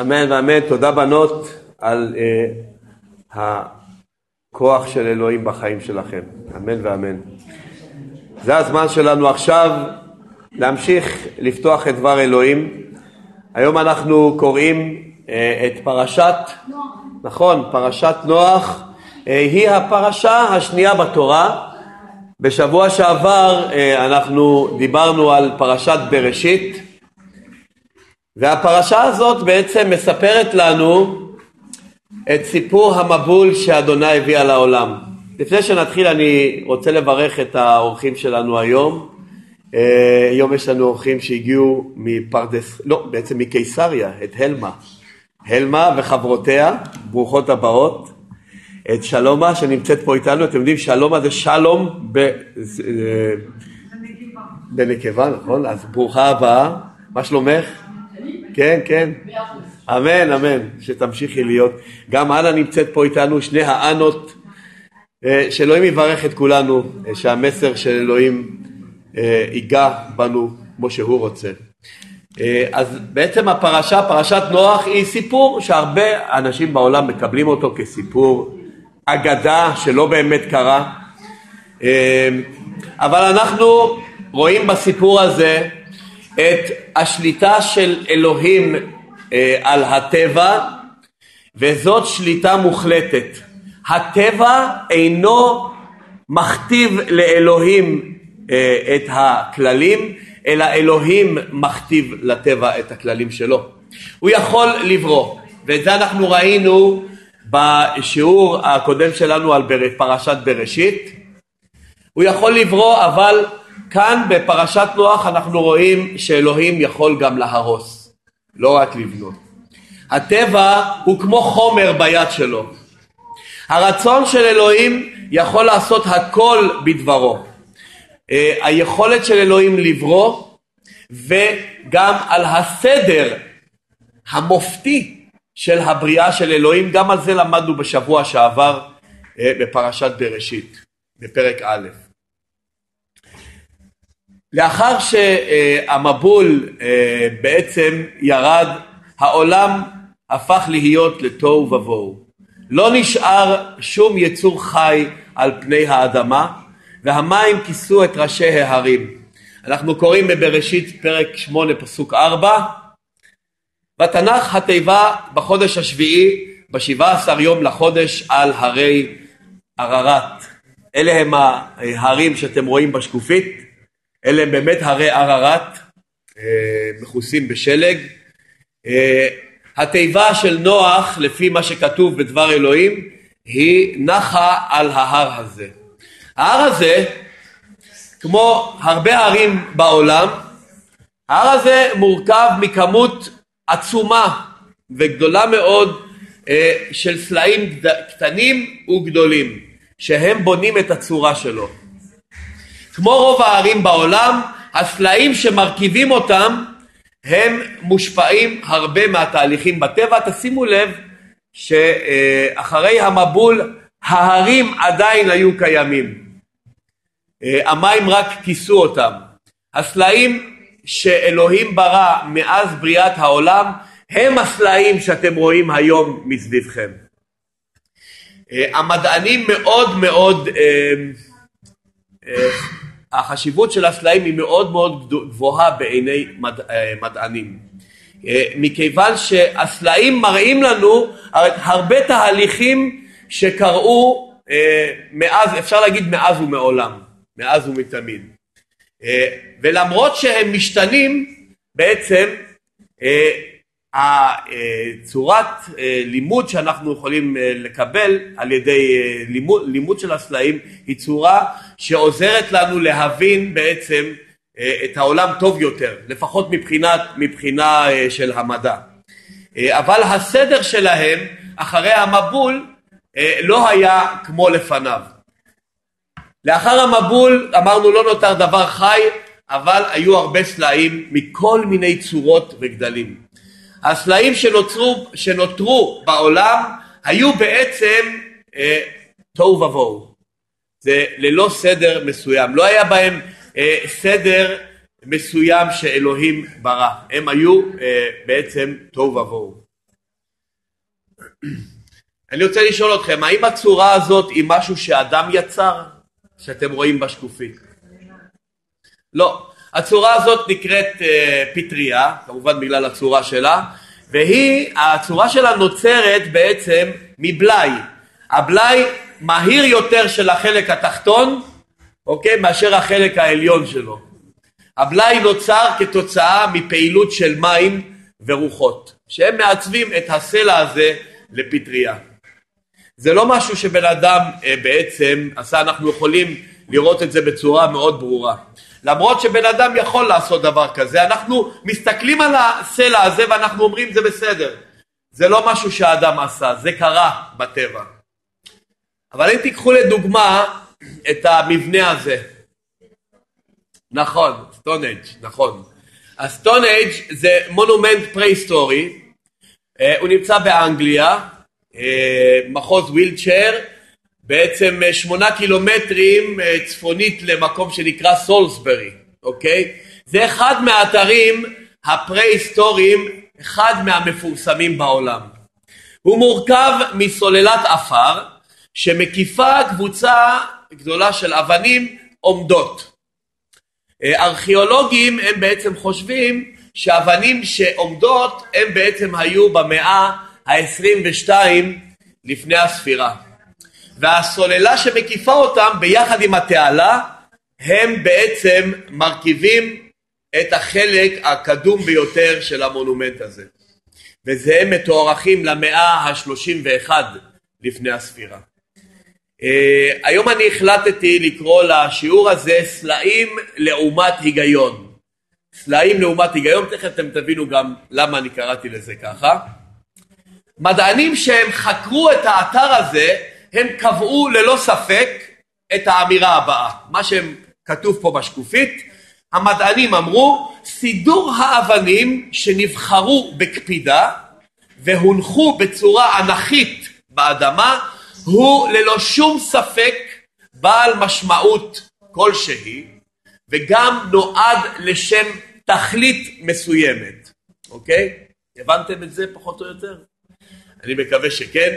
אמן ואמן. תודה בנות על uh, הכוח של אלוהים בחיים שלכם. אמן ואמן. זה הזמן שלנו עכשיו להמשיך לפתוח את דבר אלוהים. היום אנחנו קוראים uh, את פרשת, נכון, פרשת נוח. Uh, היא הפרשה השנייה בתורה. בשבוע שעבר uh, אנחנו דיברנו על פרשת בראשית. והפרשה הזאת בעצם מספרת לנו את סיפור המבול שאדוני הביא על העולם. לפני שנתחיל אני רוצה לברך את האורחים שלנו היום. אה, היום יש לנו אורחים שהגיעו מפרדס, לא, בעצם מקיסריה, את הלמה. הלמה וחברותיה, ברוכות הבאות. את שלומה שנמצאת פה איתנו, אתם יודעים שלומה זה שלום ב... אה, בנקבה, נכון? אז ברוכה הבאה, מה שלומך? כן, כן. אמן, אמן, שתמשיכי להיות. גם אנה נמצאת פה איתנו, שני האנות. אה, שאלוהים יברך את כולנו, אה, שהמסר של אלוהים אה, ייגע בנו כמו שהוא רוצה. אז בעצם הפרשה, פרשת נוח, היא סיפור שהרבה אנשים בעולם מקבלים אותו כסיפור אגדה שלא באמת קרה. אבל אנחנו רואים בסיפור הזה את השליטה של אלוהים אה, על הטבע וזאת שליטה מוחלטת. הטבע אינו מכתיב לאלוהים אה, את הכללים אלא אלוהים מכתיב לטבע את הכללים שלו. הוא יכול לברוא ואת זה אנחנו ראינו בשיעור הקודם שלנו על פרשת בראשית. הוא יכול לברוא אבל כאן בפרשת נוח אנחנו רואים שאלוהים יכול גם להרוס, לא רק לבנות. הטבע הוא כמו חומר ביד שלו. הרצון של אלוהים יכול לעשות הכל בדברו. אה, היכולת של אלוהים לברוא וגם על הסדר המופתי של הבריאה של אלוהים, גם על זה למדנו בשבוע שעבר אה, בפרשת בראשית, בפרק א'. לאחר שהמבול אה, בעצם ירד, העולם הפך להיות לתוהו ובוהו. לא נשאר שום יצור חי על פני האדמה, והמים כיסו את ראשי ההרים. אנחנו קוראים בבראשית פרק 8 פסוק 4 בתנ"ך התיבה בחודש השביעי בשבעה עשר יום לחודש על הרי ערערת. אלה הם ההרים שאתם רואים בשקופית אלה הם באמת הרי ערערת, אה, מכוסים בשלג. אה, התיבה של נוח, לפי מה שכתוב בדבר אלוהים, היא נחה על ההר הזה. ההר הזה, כמו הרבה הרים בעולם, ההר הזה מורכב מכמות עצומה וגדולה מאוד אה, של סלעים קטנים וגדולים, שהם בונים את הצורה שלו. כמו רוב הערים בעולם, הסלעים שמרכיבים אותם הם מושפעים הרבה מהתהליכים בטבע. תשימו לב שאחרי המבול ההרים עדיין היו קיימים. המים רק כיסו אותם. הסלעים שאלוהים ברא מאז בריאת העולם הם הסלעים שאתם רואים היום מסביבכם. המדענים מאוד מאוד החשיבות של הסלעים היא מאוד מאוד גבוהה בעיני מד, אה, מדענים. אה, מכיוון שהסלעים מראים לנו הרבה תהליכים שקרו אה, מאז, אפשר להגיד מאז ומעולם, מאז ומתמיד. ולמרות שהם משתנים בעצם הצורת אה, לימוד שאנחנו יכולים אה, לקבל על ידי אה, לימוד, לימוד של הסלעים היא צורה שעוזרת לנו להבין בעצם את העולם טוב יותר, לפחות מבחינת, מבחינה של המדע. אבל הסדר שלהם אחרי המבול לא היה כמו לפניו. לאחר המבול אמרנו לא נותר דבר חי אבל היו הרבה סלעים מכל מיני צורות וגדלים. הסלעים שנוצרו, שנותרו בעולם היו בעצם אה, תוהו ובוהו. זה ללא סדר מסוים. לא היה בהם אה, סדר מסוים שאלוהים ברא. הם היו אה, בעצם תוהו ובוהו. אני רוצה לשאול אתכם, האם הצורה הזאת היא משהו שאדם יצר? שאתם רואים בשקופית. לא. הצורה הזאת נקראת uh, פטריה, כמובן בגלל הצורה שלה, והיא, הצורה שלה נוצרת בעצם מבלאי. הבלאי מהיר יותר של החלק התחתון, אוקיי, מאשר החלק העליון שלו. הבלאי נוצר כתוצאה מפעילות של מים ורוחות, שהם מעצבים את הסלע הזה לפטריה. זה לא משהו שבן אדם אה, בעצם עשה, אנחנו יכולים לראות את זה בצורה מאוד ברורה. למרות שבן אדם יכול לעשות דבר כזה, אנחנו מסתכלים על הסלע הזה ואנחנו אומרים זה בסדר. זה לא משהו שהאדם עשה, זה קרה בטבע. אבל אם תיקחו לדוגמה את המבנה הזה, נכון, סטונהנג', נכון. הסטונהנג' זה מונומנט פרה-היסטורי, אה, הוא נמצא באנגליה, אה, מחוז ווילטשייר, בעצם אה, שמונה קילומטרים צפונית למקום שנקרא סולסברי, אוקיי? זה אחד מהאתרים הפרה-היסטוריים, אחד מהמפורסמים בעולם. הוא מורכב מסוללת עפר שמקיפה קבוצה גדולה של אבנים עומדות. ארכיאולוגים הם בעצם חושבים שאבנים שעומדות הם בעצם היו במאה ה-22 לפני הספירה. והסוללה שמקיפה אותם ביחד עם התעלה הם בעצם מרכיבים את החלק הקדום ביותר של המונומנט הזה. וזה מתוארכים למאה ה-31 לפני הספירה. Uh, היום אני החלטתי לקרוא לשיעור הזה סלעים לעומת היגיון. סלעים לעומת היגיון, תכף אתם תבינו גם למה אני קראתי לזה ככה. מדענים שהם חקרו את האתר הזה, הם קבעו ללא ספק את האמירה הבאה, מה שהם כתוב פה בשקופית, המדענים אמרו סידור האבנים שנבחרו בקפידה והונחו בצורה אנכית באדמה הוא ללא שום ספק בעל משמעות כלשהי וגם נועד לשם תכלית מסוימת, אוקיי? הבנתם את זה פחות או יותר? אני מקווה שכן.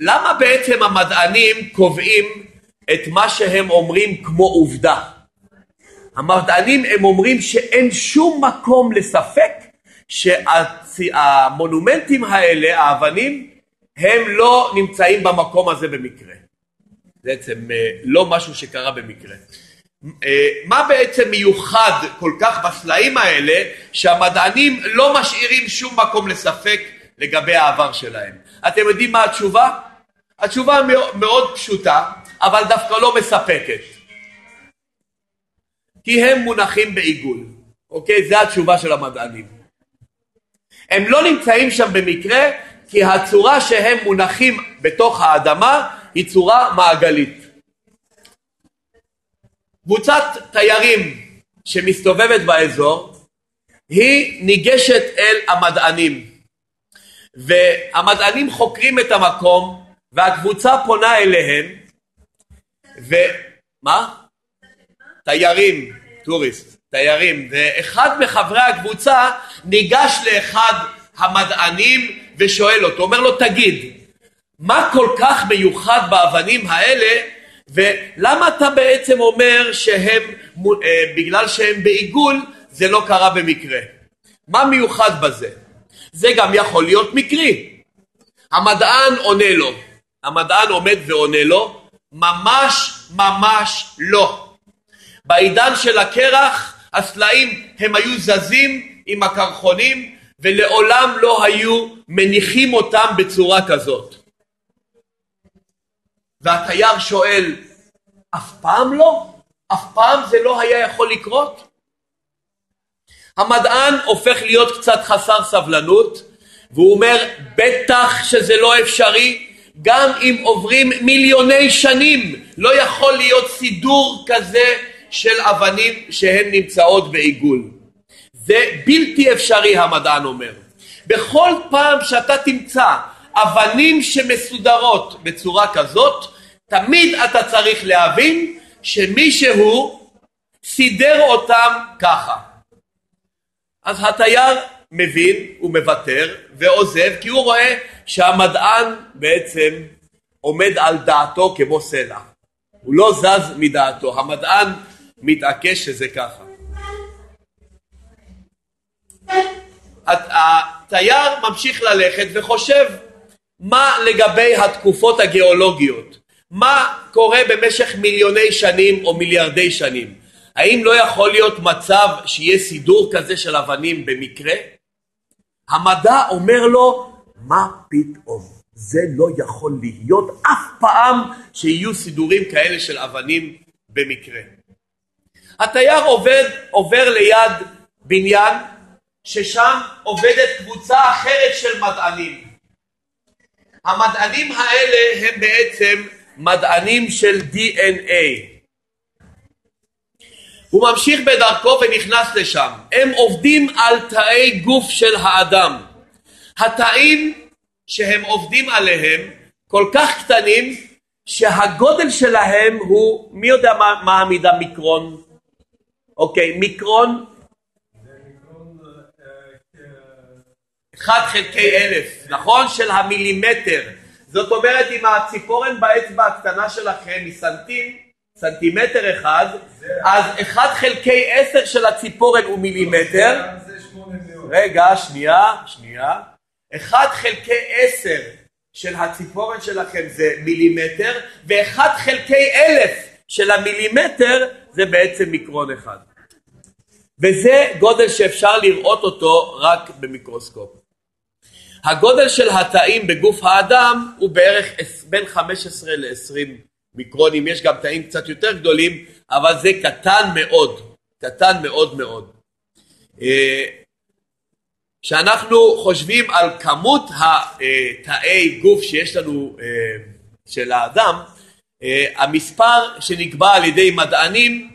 למה בעצם המדענים קובעים את מה שהם אומרים כמו עובדה? המדענים הם אומרים שאין שום מקום לספק שהמונומנטים האלה, האבנים, הם לא נמצאים במקום הזה במקרה. בעצם אה, לא משהו שקרה במקרה. אה, מה בעצם מיוחד כל כך בסלעים האלה שהמדענים לא משאירים שום מקום לספק לגבי העבר שלהם? אתם יודעים מה התשובה? התשובה מאוד פשוטה אבל דווקא לא מספקת כי הם מונחים בעיגול, אוקיי? זו התשובה של המדענים. הם לא נמצאים שם במקרה כי הצורה שהם מונחים בתוך האדמה היא צורה מעגלית. קבוצת תיירים שמסתובבת באזור היא ניגשת אל המדענים והמדענים חוקרים את המקום והקבוצה פונה אליהם ומה? תיירים, טוריסט, תיירים ואחד מחברי הקבוצה ניגש לאחד המדענים ושואל אותו, אומר לו תגיד מה כל כך מיוחד באבנים האלה ולמה אתה בעצם אומר שהם, אה, בגלל שהם בעיגול, זה לא קרה במקרה? מה מיוחד בזה? זה גם יכול להיות מקרי. המדען עונה לו, המדען עומד ועונה לו, ממש ממש לא. בעידן של הקרח הסלעים הם היו זזים עם הקרחונים ולעולם לא היו מניחים אותם בצורה כזאת. והתייר שואל, אף פעם לא? אף פעם זה לא היה יכול לקרות? המדען הופך להיות קצת חסר סבלנות והוא אומר בטח שזה לא אפשרי גם אם עוברים מיליוני שנים לא יכול להיות סידור כזה של אבנים שהן נמצאות בעיגול זה בלתי אפשרי המדען אומר בכל פעם שאתה תמצא אבנים שמסודרות בצורה כזאת, תמיד אתה צריך להבין שמישהו סידר אותם ככה. אז התייר מבין, הוא מוותר ועוזב כי הוא רואה שהמדען בעצם עומד על דעתו כמו סלע. הוא לא זז מדעתו, המדען מתעקש שזה ככה. התייר ממשיך ללכת וחושב מה לגבי התקופות הגיאולוגיות, מה קורה במשך מיליוני שנים או מיליארדי שנים. האם לא יכול להיות מצב שיהיה סידור כזה של אבנים במקרה? המדע אומר לו, מה פתאום? זה לא יכול להיות אף פעם שיהיו סידורים כאלה של אבנים במקרה. התייר עובד, עובר ליד בניין ששם עובדת קבוצה אחרת של מדענים. המדענים האלה הם בעצם מדענים של DNA. הוא ממשיך בדרכו ונכנס לשם. הם עובדים על תאי גוף של האדם. התאים שהם עובדים עליהם כל כך קטנים שהגודל שלהם הוא, מי יודע מה, מה המידה מיקרון? אוקיי, מיקרון 1 חלקי אלף, נכון? של המילימטר. זאת אומרת אם הציפורן באצבע הקטנה שלכם היא סנטים, סנטימטר אחד, אז 1 חלקי 10 של הציפורן הוא מילימטר. רגע, שנייה, שנייה. 1 חלקי 10 של הציפורן שלכם זה מילימטר, ו-1 חלקי אלף של המילימטר זה בעצם מיקרון אחד. וזה גודל שאפשר לראות אותו רק במיקרוסקופ. הגודל של התאים בגוף האדם הוא בערך בין 15 ל-20 מיקרונים, יש גם תאים קצת יותר גדולים, אבל זה קטן מאוד, קטן מאוד מאוד. אה, כשאנחנו חושבים על כמות התאי גוף שיש לנו אה, של האדם, אה, המספר שנקבע על ידי מדענים,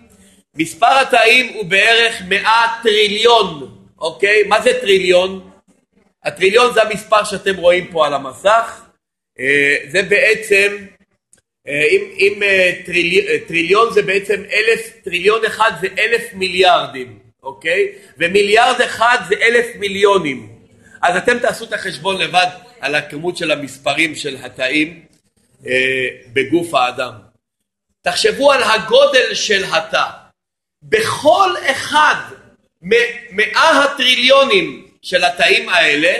מספר התאים הוא בערך 100 טריליון, אוקיי? מה זה טריליון? הטריליון זה המספר שאתם רואים פה על המסך, זה בעצם, אם, אם אה, טרילי, טריליון זה בעצם אלף, טריליון אחד זה אלף מיליארדים, אוקיי? ומיליארד אחד זה אלף מיליונים. אז אתם תעשו את החשבון לבד על הכמות של המספרים של התאים אה, בגוף האדם. תחשבו על הגודל של התא. בכל אחד ממאה הטריליונים של התאים האלה,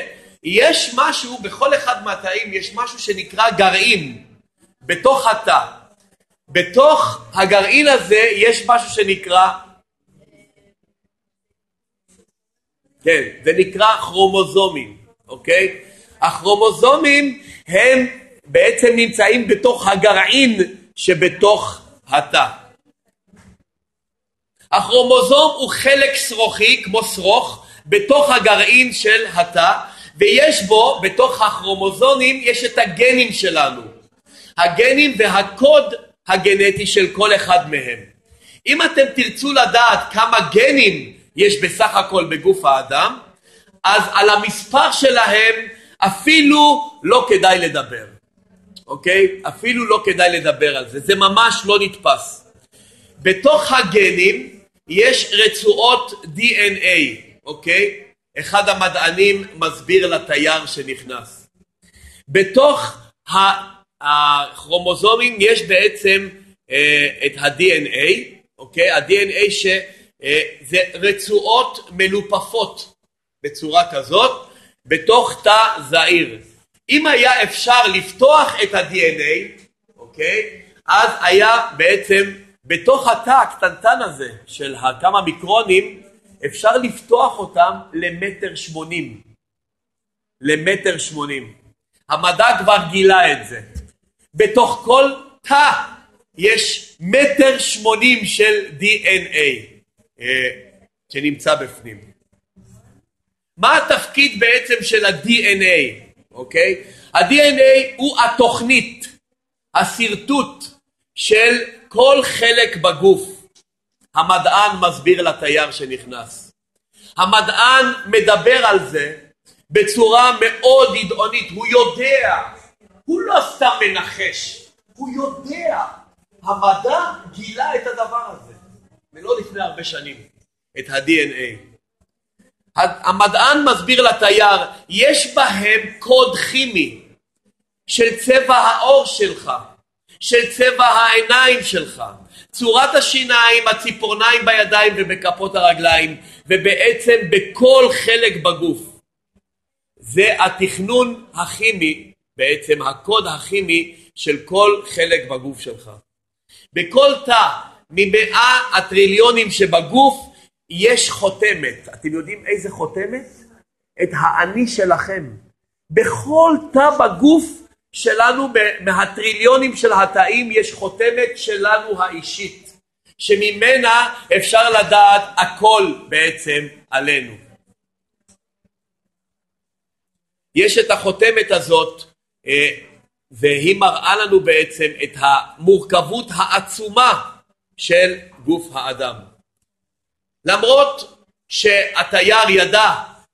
יש משהו, בכל אחד מהתאים יש משהו שנקרא גרעין בתוך התא. בתוך הגרעין הזה יש משהו שנקרא, כן, זה נקרא כרומוזומים, אוקיי? הכרומוזומים הם בעצם נמצאים בתוך הגרעין שבתוך התא. הכרומוזום הוא חלק שרוכי, כמו שרוך, בתוך הגרעין של התא, ויש בו, בתוך הכרומוזונים, יש את הגנים שלנו. הגנים והקוד הגנטי של כל אחד מהם. אם אתם תרצו לדעת כמה גנים יש בסך הכל בגוף האדם, אז על המספר שלהם אפילו לא כדאי לדבר, אוקיי? אפילו לא כדאי לדבר על זה, זה ממש לא נתפס. בתוך הגנים יש רצועות DNA, אוקיי? אחד המדענים מסביר לתייר שנכנס. בתוך הכרומוזומים יש בעצם אה, את ה-DNA, אוקיי? ה-DNA שזה אה, רצועות מלופפות בצורה כזאת בתוך תא זעיר. אם היה אפשר לפתוח את ה-DNA, אוקיי? אז היה בעצם בתוך התא הקטנטן הזה של כמה מיקרונים אפשר לפתוח אותם למטר שמונים. למטר שמונים. המדע כבר גילה את זה. בתוך כל תא יש מטר שמונים של DNA אה, שנמצא בפנים. מה התפקיד בעצם של ה-DNA, אוקיי? ה-DNA הוא התוכנית, השרטוט של כל חלק בגוף. המדען מסביר לתייר שנכנס. המדען מדבר על זה בצורה מאוד ידעונית, הוא יודע, הוא לא סתם מנחש, הוא יודע. המדע גילה את הדבר הזה, ולא לפני הרבה שנים, את ה-DNA. המדען מסביר לתייר, יש בהם קוד כימי של צבע העור שלך, של צבע העיניים שלך, צורת השיניים, הציפורניים בידיים ובכפות הרגליים, ובעצם בכל חלק בגוף. זה התכנון הכימי, בעצם הקוד הכימי של כל חלק בגוף שלך. בכל תא ממאה הטריליונים שבגוף יש חותמת. אתם יודעים איזה חותמת? את האני שלכם. בכל תא בגוף שלנו, מהטריליונים של התאים, יש חותמת שלנו האישית, שממנה אפשר לדעת הכל בעצם עלינו. יש את החותמת הזאת, והיא מראה לנו בעצם את המורכבות העצומה של גוף האדם. למרות שהתייר ידע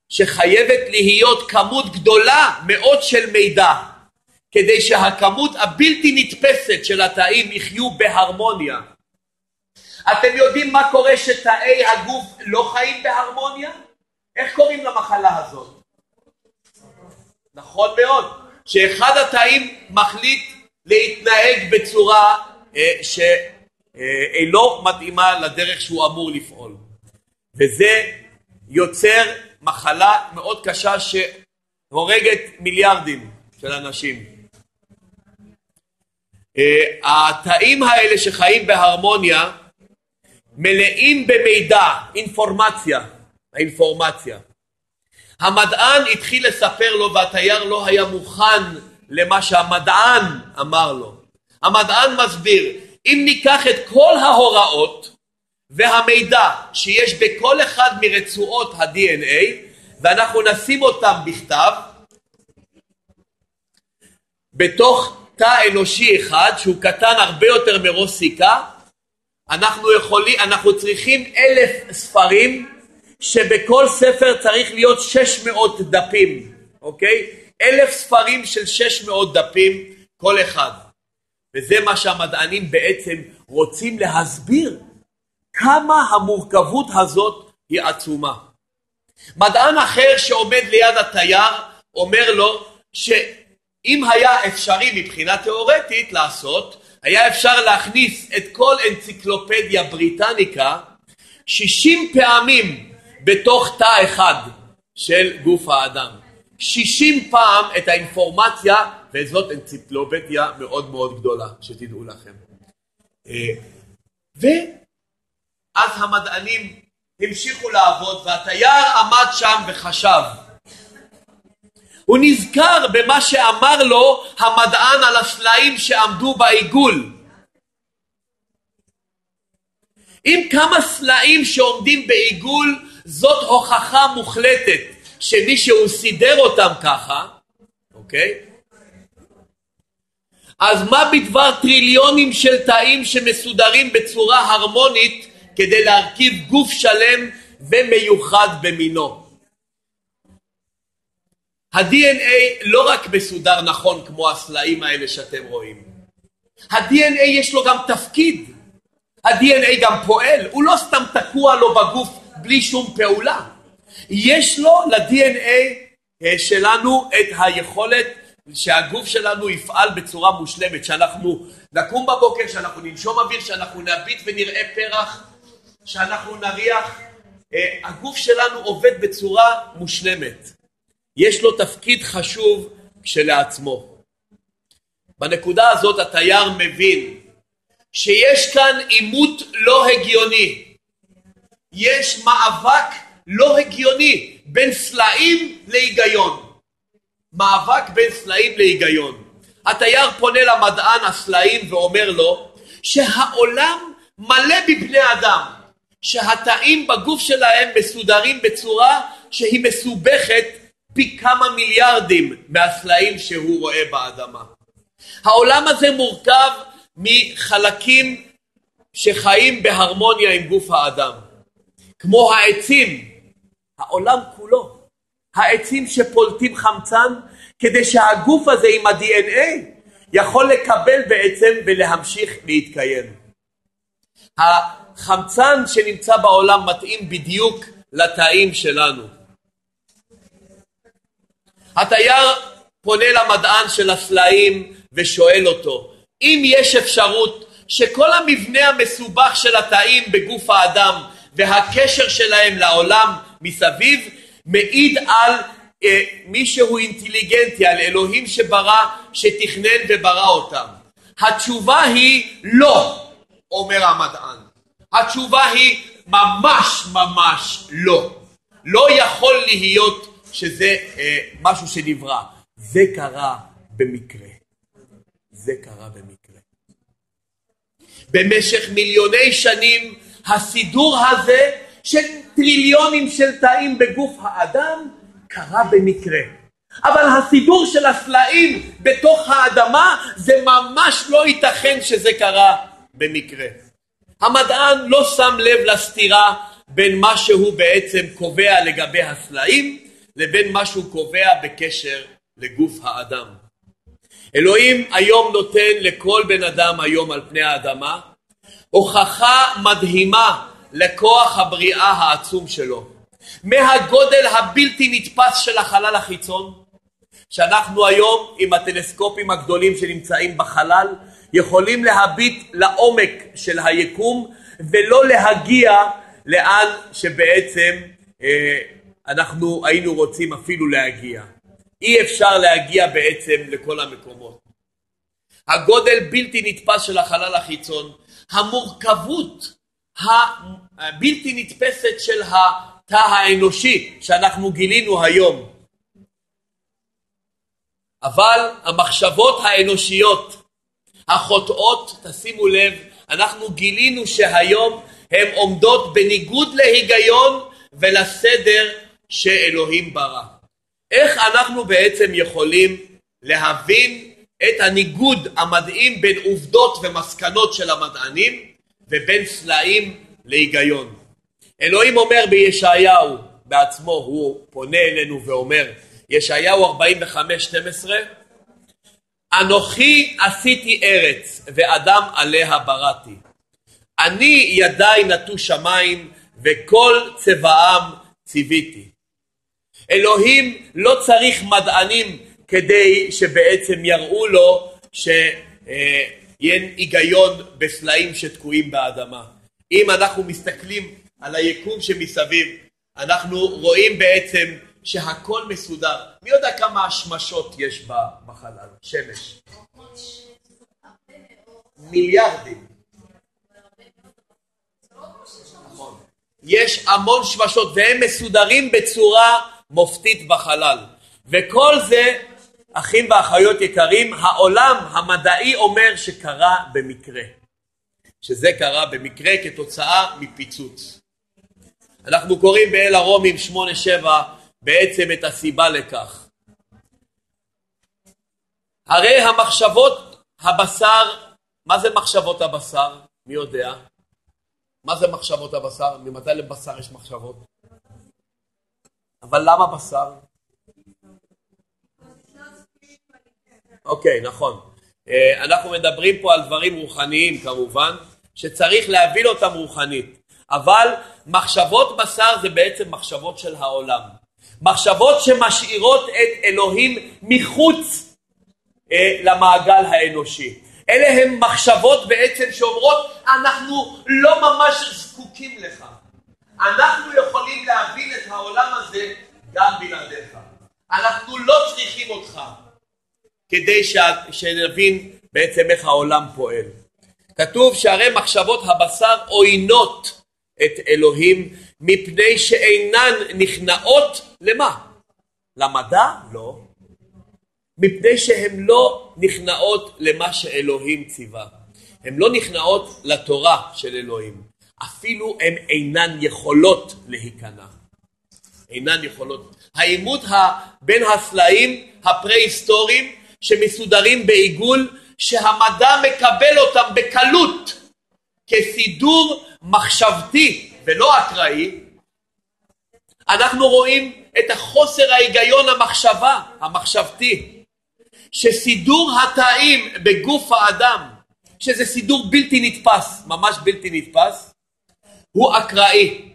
שחייבת להיות כמות גדולה מאוד של מידע כדי שהכמות הבלתי נתפסת של התאים יחיו בהרמוניה. אתם יודעים מה קורה שתאי הגוף לא חיים בהרמוניה? איך קוראים למחלה הזאת? נכון מאוד, שאחד התאים מחליט להתנהג בצורה אה, שאינו מתאימה לדרך שהוא אמור לפעול. וזה יוצר מחלה מאוד קשה שהורגת מיליארדים של אנשים. אה, התאים האלה שחיים בהרמוניה מלאים במידע, אינפורמציה, האינפורמציה. המדען התחיל לספר לו והתייר לא היה מוכן למה שהמדען אמר לו. המדען מסביר, אם ניקח את כל ההוראות והמידע שיש בכל אחד מרצועות ה-DNA ואנחנו נשים אותם בכתב בתוך תא אנושי אחד שהוא קטן הרבה יותר מראש סיכה אנחנו יכולים, אנחנו צריכים אלף ספרים שבכל ספר צריך להיות 600 דפים, אוקיי? אלף ספרים של 600 דפים כל אחד. וזה מה שהמדענים בעצם רוצים להסביר כמה המורכבות הזאת היא עצומה. מדען אחר שעומד ליד התייר אומר לו שאם היה אפשרי מבחינה תיאורטית לעשות, היה אפשר להכניס את כל אנציקלופדיה בריטניקה 60 פעמים בתוך תא אחד של גוף האדם. 60 פעם את האינפורמציה, וזאת אנציקלופדיה מאוד מאוד גדולה, שתדעו לכם. אה, ואז המדענים המשיכו לעבוד, והתייר עמד שם וחשב. הוא נזכר במה שאמר לו המדען על הסלעים שעמדו בעיגול. עם כמה סלעים שעומדים בעיגול זאת הוכחה מוחלטת שמישהו סידר אותם ככה, אוקיי? אז מה בדבר טריליונים של תאים שמסודרים בצורה הרמונית כדי להרכיב גוף שלם ומיוחד במינו? ה-DNA לא רק מסודר נכון כמו הסלעים האלה שאתם רואים. ה-DNA יש לו גם תפקיד. ה-DNA גם פועל, הוא לא סתם תקוע לו בגוף בלי שום פעולה. יש לו ל-DNA אה, שלנו את היכולת שהגוף שלנו יפעל בצורה מושלמת, שאנחנו נקום בבוקר, שאנחנו ננשום אוויר, שאנחנו נביט ונראה פרח, שאנחנו נריח. אה, הגוף שלנו עובד בצורה מושלמת. יש לו תפקיד חשוב כשלעצמו. בנקודה הזאת התייר מבין שיש כאן עימות לא הגיוני. יש מאבק לא הגיוני בין סלעים להיגיון. מאבק בין סלעים להיגיון. התייר פונה למדען הסלעים ואומר לו שהעולם מלא בבני אדם, שהתאים בגוף שלהם מסודרים בצורה שהיא מסובכת פי כמה מיליארדים מהסלעים שהוא רואה באדמה. העולם הזה מורכב מחלקים שחיים בהרמוניה עם גוף האדם. כמו העצים, העולם כולו, העצים שפולטים חמצן כדי שהגוף הזה עם ה-DNA יכול לקבל בעצם ולהמשיך להתקיים. החמצן שנמצא בעולם מתאים בדיוק לתאים שלנו. התייר פונה למדען של הסלעים ושואל אותו, אם יש אפשרות שכל המבנה המסובך של התאים בגוף האדם והקשר שלהם לעולם מסביב מעיד על אה, מישהו אינטליגנטי, על אלוהים שברא, שתכנן וברא אותם. התשובה היא לא, אומר המדען. התשובה היא ממש ממש לא. לא יכול להיות שזה אה, משהו שנברא. זה קרה במקרה. זה קרה במקרה. במשך מיליוני שנים הסידור הזה של טריליונים של תאים בגוף האדם קרה במקרה. אבל הסידור של הסלעים בתוך האדמה זה ממש לא ייתכן שזה קרה במקרה. המדען לא שם לב לסתירה בין מה שהוא בעצם קובע לגבי הסלעים לבין מה שהוא קובע בקשר לגוף האדם. אלוהים היום נותן לכל בן אדם היום על פני האדמה הוכחה מדהימה לכוח הבריאה העצום שלו. מהגודל הבלתי נתפס של החלל החיצון, שאנחנו היום עם הטלסקופים הגדולים שנמצאים בחלל יכולים להביט לעומק של היקום ולא להגיע לאן שבעצם אה, אנחנו היינו רוצים אפילו להגיע. אי אפשר להגיע בעצם לכל המקומות. הגודל בלתי נתפס של החלל החיצון, המורכבות הבלתי נתפסת של התא האנושי שאנחנו גילינו היום. אבל המחשבות האנושיות החוטאות, תשימו לב, אנחנו גילינו שהיום הן עומדות בניגוד להיגיון ולסדר שאלוהים ברא. איך אנחנו בעצם יכולים להבין את הניגוד המדהים בין עובדות ומסקנות של המדענים ובין סלעים להיגיון. אלוהים אומר בישעיהו בעצמו, הוא פונה אלינו ואומר, ישעיהו 45-12, אנוכי עשיתי ארץ ואדם עליה בראתי. אני ידיי נטו שמיים וכל צבעם ציוויתי. אלוהים לא צריך מדענים כדי שבעצם יראו לו שאין היגיון בסלעים שתקועים באדמה. אם אנחנו מסתכלים על היקום שמסביב, אנחנו רואים בעצם שהכל מסודר. מי יודע כמה השמשות יש בחלל? שמש. מיליארדים. נכון. יש המון שמשות והם מסודרים בצורה מופתית בחלל. וכל זה, אחים ואחיות יקרים, העולם המדעי אומר שקרה במקרה. שזה קרה במקרה כתוצאה מפיצוץ. אנחנו קוראים באל הרומים 8-7 בעצם את הסיבה לכך. הרי המחשבות הבשר, מה זה מחשבות הבשר? מי יודע? מה זה מחשבות הבשר? ממתי לבשר יש מחשבות? אבל למה בשר? אוקיי, נכון. אה, אנחנו מדברים פה על דברים רוחניים כמובן, שצריך להבין אותם רוחנית. אבל מחשבות בשר זה בעצם מחשבות של העולם. מחשבות שמשאירות את אלוהים מחוץ אה, למעגל האנושי. אלה הן מחשבות בעצם שאומרות אנחנו לא ממש זקוקים לך. אנחנו יכולים להבין את העולם הזה גם בלעדיך. אנחנו לא צריכים אותך כדי ש... שנבין בעצם איך העולם פועל. כתוב שהרי מחשבות הבשר עוינות את אלוהים מפני שאינן נכנעות למה? למדע? לא. מפני שהן לא נכנעות למה שאלוהים ציווה. הן לא נכנעות לתורה של אלוהים. אפילו הן אינן יכולות להיכנע. אינן יכולות. העימות בין הסלעים הפרה-היסטוריים שמסודרים בעיגול שהמדע מקבל אותם בקלות כסידור מחשבתי ולא אקראי, אנחנו רואים את החוסר ההיגיון המחשבה, המחשבתי, שסידור התאים בגוף האדם, שזה סידור בלתי נתפס, ממש בלתי נתפס, הוא אקראי.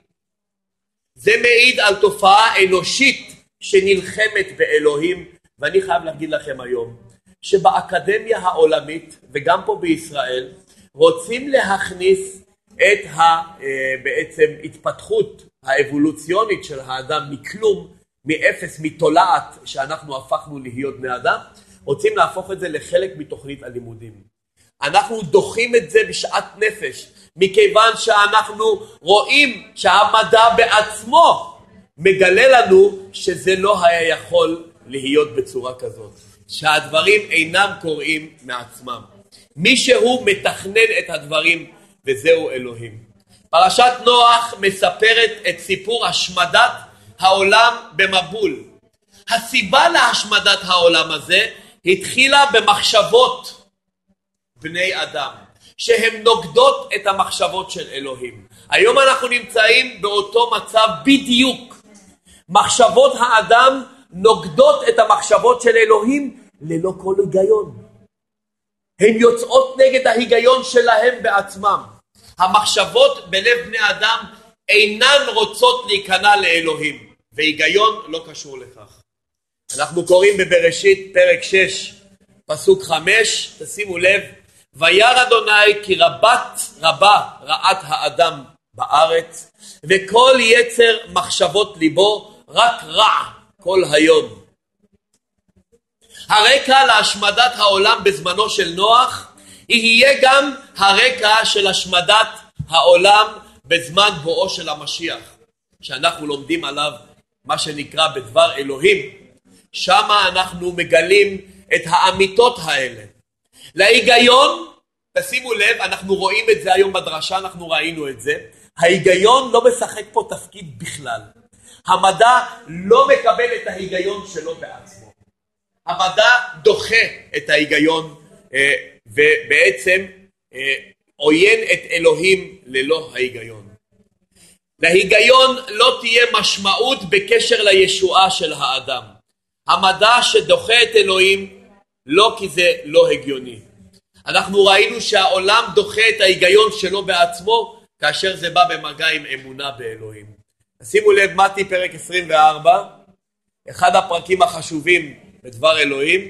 זה מעיד על תופעה אנושית שנלחמת באלוהים, ואני חייב להגיד לכם היום, שבאקדמיה העולמית וגם פה בישראל רוצים להכניס את ה, אה, בעצם התפתחות האבולוציונית של האדם מכלום, מאפס, מתולעת שאנחנו הפכנו להיות בני אדם, רוצים להפוך את זה לחלק מתוכנית הלימודים. אנחנו דוחים את זה בשאט נפש, מכיוון שאנחנו רואים שהמדע בעצמו מגלה לנו שזה לא היה יכול להיות בצורה כזאת, שהדברים אינם קורים מעצמם. מישהו מתכנן את הדברים וזהו אלוהים. פרשת נוח מספרת את סיפור השמדת העולם במבול. הסיבה להשמדת העולם הזה התחילה במחשבות בני אדם, שהן נוגדות את המחשבות של אלוהים. היום אנחנו נמצאים באותו מצב בדיוק. מחשבות האדם נוגדות את המחשבות של אלוהים ללא כל היגיון. הן יוצאות נגד ההיגיון שלהם בעצמם. המחשבות בלב בני אדם אינן רוצות להיכנע לאלוהים, והיגיון לא קשור לכך. אנחנו קוראים בבראשית פרק 6 פסוק 5, תשימו לב, וירא אדוני כי רבת רבה רעת האדם בארץ, וכל יצר מחשבות ליבו רק רע כל היום. הרקע להשמדת העולם בזמנו של נוח יהיה גם הרקע של השמדת העולם בזמן בואו של המשיח, שאנחנו לומדים עליו מה שנקרא בדבר אלוהים, שמה אנחנו מגלים את האמיתות האלה. להיגיון, תשימו לב, אנחנו רואים את זה היום בדרשה, אנחנו ראינו את זה, ההיגיון לא משחק פה תפקיד בכלל. המדע לא מקבל את ההיגיון שלו בעצמו. המדע דוחה את ההיגיון אה, ובעצם אה, עוין את אלוהים ללא ההיגיון. להיגיון לא תהיה משמעות בקשר לישועה של האדם. המדע שדוחה את אלוהים לא כי זה לא הגיוני. אנחנו ראינו שהעולם דוחה את ההיגיון שלו בעצמו כאשר זה בא במגע עם אמונה באלוהים. שימו לב מתי פרק 24, אחד הפרקים החשובים בדבר אלוהים,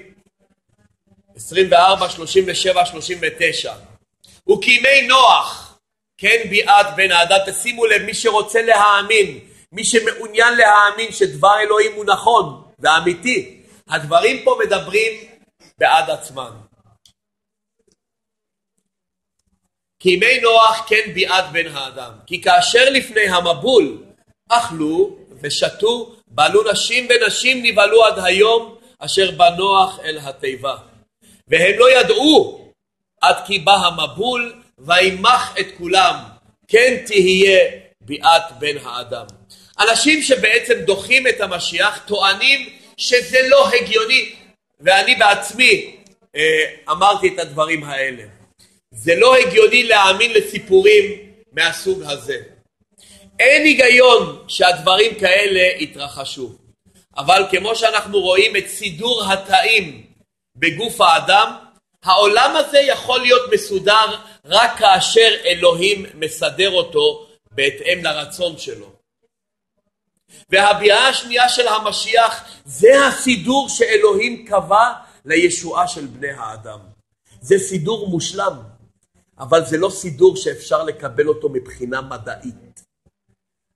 24, 37, 39. וכימי נוח, כן ביעד בן האדם, תשימו לב, מי שרוצה להאמין, מי שמעוניין להאמין שדבר אלוהים הוא נכון ואמיתי, הדברים פה מדברים בעד עצמם. כימי נוח כן ביעד בן האדם, כי כאשר לפני המבול אכלו ושתו, בעלו נשים ונשים נבהלו עד היום אשר בנוח אל התיבה. והם לא ידעו עד כי בא המבול וימח את כולם, כן תהיה ביאת בן האדם. אנשים שבעצם דוחים את המשיח טוענים שזה לא הגיוני, ואני בעצמי אה, אמרתי את הדברים האלה. זה לא הגיוני להאמין לסיפורים מהסוג הזה. אין היגיון שהדברים כאלה יתרחשו. אבל כמו שאנחנו רואים את סידור התאים בגוף האדם, העולם הזה יכול להיות מסודר רק כאשר אלוהים מסדר אותו בהתאם לרצון שלו. והביאה השנייה של המשיח זה הסידור שאלוהים קבע לישועה של בני האדם. זה סידור מושלם, אבל זה לא סידור שאפשר לקבל אותו מבחינה מדעית.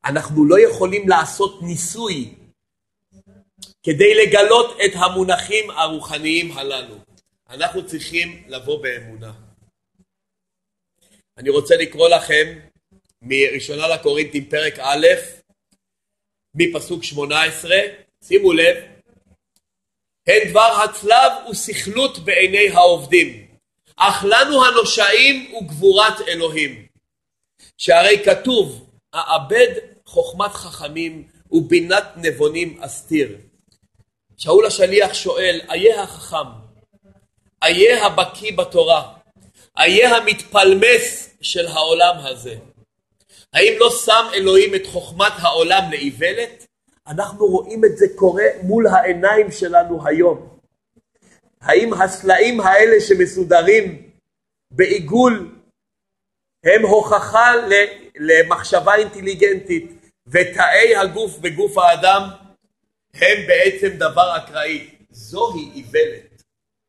אנחנו לא יכולים לעשות ניסוי כדי לגלות את המונחים הרוחניים הללו. אנחנו צריכים לבוא באמונה. אני רוצה לקרוא לכם מראשונה לקורינתים פרק א', מפסוק 18, שימו לב, הן דבר הצלב וסכלות בעיני העובדים, אך לנו הנושעים וגבורת אלוהים. שהרי כתוב, אעבד חוכמת חכמים ובינת נבונים אסתיר. שאול השליח שואל, איה החכם, איה הבקיא בתורה, איה המתפלמס של העולם הזה. האם לא שם אלוהים את חוכמת העולם לאיוולת? אנחנו רואים את זה קורה מול העיניים שלנו היום. האם הסלעים האלה שמסודרים בעיגול הם הוכחה למחשבה אינטליגנטית ותאי הגוף בגוף האדם הם בעצם דבר אקראי. זוהי איוולת.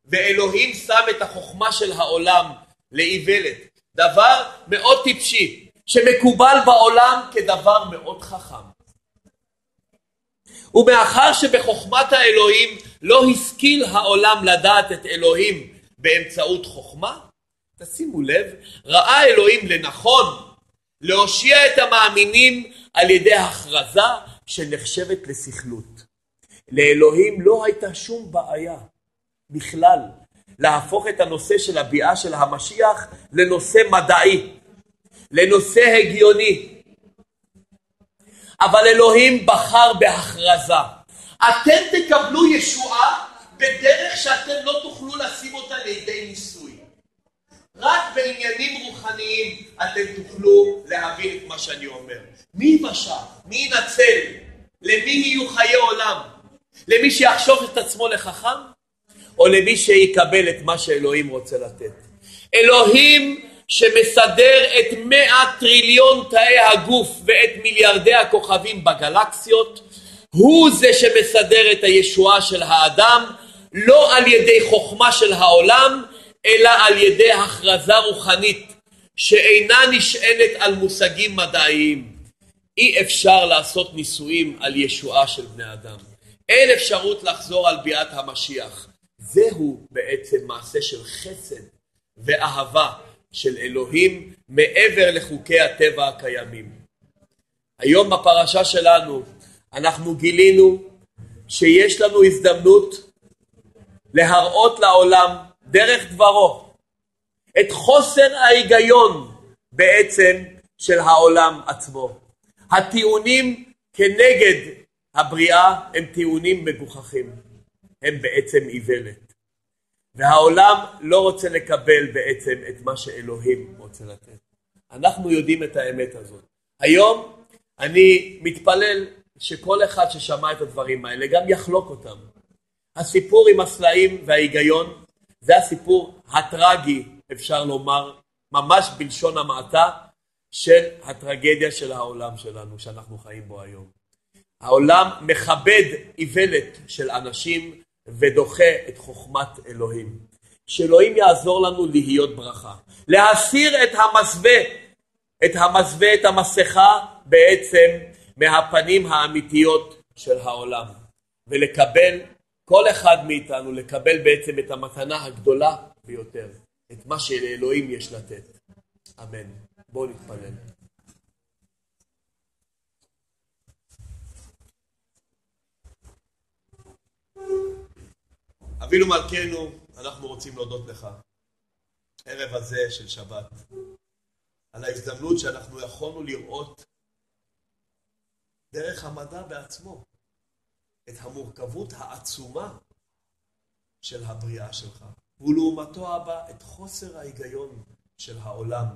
ואלוהים שם את החוכמה של העולם לאיוולת. דבר מאוד טיפשי, שמקובל בעולם כדבר מאוד חכם. ומאחר שבחוכמת האלוהים לא השכיל העולם לדעת את אלוהים באמצעות חוכמה, תשימו לב, ראה אלוהים לנכון להושיע את המאמינים על ידי הכרזה שנחשבת לסכלות. לאלוהים לא הייתה שום בעיה בכלל להפוך את הנושא של הביאה של המשיח לנושא מדעי, לנושא הגיוני. אבל אלוהים בחר בהכרזה. אתם תקבלו ישועה בדרך שאתם לא תוכלו לשים אותה לידי ניסוי. רק בעניינים רוחניים אתם תוכלו להבין את מה שאני אומר. מי יבשע? מי ינצל? למי יהיו חיי עולם? למי שיחשוב את עצמו לחכם? או למי שיקבל את מה שאלוהים רוצה לתת? אלוהים שמסדר את מאה טריליון תאי הגוף ואת מיליארדי הכוכבים בגלקסיות, הוא זה שמסדר את הישועה של האדם, לא על ידי חוכמה של העולם, אלא על ידי הכרזה רוחנית שאינה נשענת על מושגים מדעיים. אי אפשר לעשות ניסויים על ישועה של בני אדם. אין אפשרות לחזור על ביאת המשיח. זהו בעצם מעשה של חסד ואהבה של אלוהים מעבר לחוקי הטבע הקיימים. היום בפרשה שלנו אנחנו גילינו שיש לנו הזדמנות להראות לעולם דרך דברו את חוסר ההיגיון בעצם של העולם עצמו. הטיעונים כנגד הבריאה הם טיעונים מגוחכים, הם בעצם איוולת. והעולם לא רוצה לקבל בעצם את מה שאלוהים רוצה לתת. אנחנו יודעים את האמת הזאת. היום אני מתפלל שכל אחד ששמע את הדברים האלה גם יחלוק אותם. הסיפור עם הסלעים וההיגיון זה הסיפור הטרגי, אפשר לומר, ממש בלשון המעטה, של הטרגדיה של העולם שלנו, שאנחנו חיים בו היום. העולם מכבד איוולת של אנשים ודוחה את חוכמת אלוהים. שאלוהים יעזור לנו להיות ברכה. להסיר את המסווה, את המסווה, את המסכה בעצם מהפנים האמיתיות של העולם ולקבל כל אחד מאיתנו לקבל בעצם את המתנה הגדולה ביותר, את מה שלאלוהים יש לתת. אמן. בואו נתפלל. אבינו מלכנו, אנחנו רוצים להודות לך, ערב הזה של שבת, על ההזדמנות שאנחנו יכולנו לראות דרך המדע בעצמו, את המורכבות העצומה של הבריאה שלך, ולעומתו אבא את חוסר ההיגיון של העולם,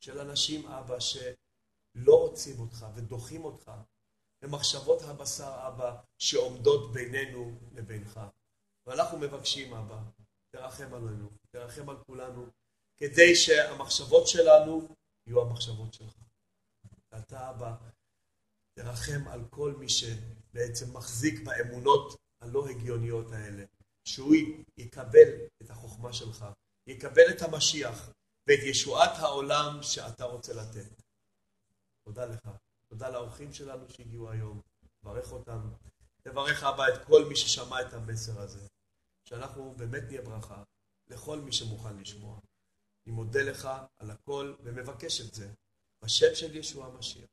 של אנשים אבא שלא רוצים אותך ודוחים אותך, ומחשבות הבשר אבא שעומדות בינינו לבינך. ואנחנו מבקשים אבא, תרחם עלינו, תרחם על כולנו, כדי שהמחשבות שלנו יהיו המחשבות שלך. ואתה אבא, תרחם על כל מי ש... בעצם מחזיק באמונות הלא הגיוניות האלה, שהוא יקבל את החוכמה שלך, יקבל את המשיח ואת ישועת העולם שאתה רוצה לתת. תודה לך. תודה לאורחים שלנו שהגיעו היום. תברך אותם. תברך אבא את כל מי ששמע את המסר הזה. שאנחנו באמת נהיה ברכה לכל מי שמוכן לשמוע. אני מודה לך על הכל ומבקש את זה בשם של ישוע המשיח.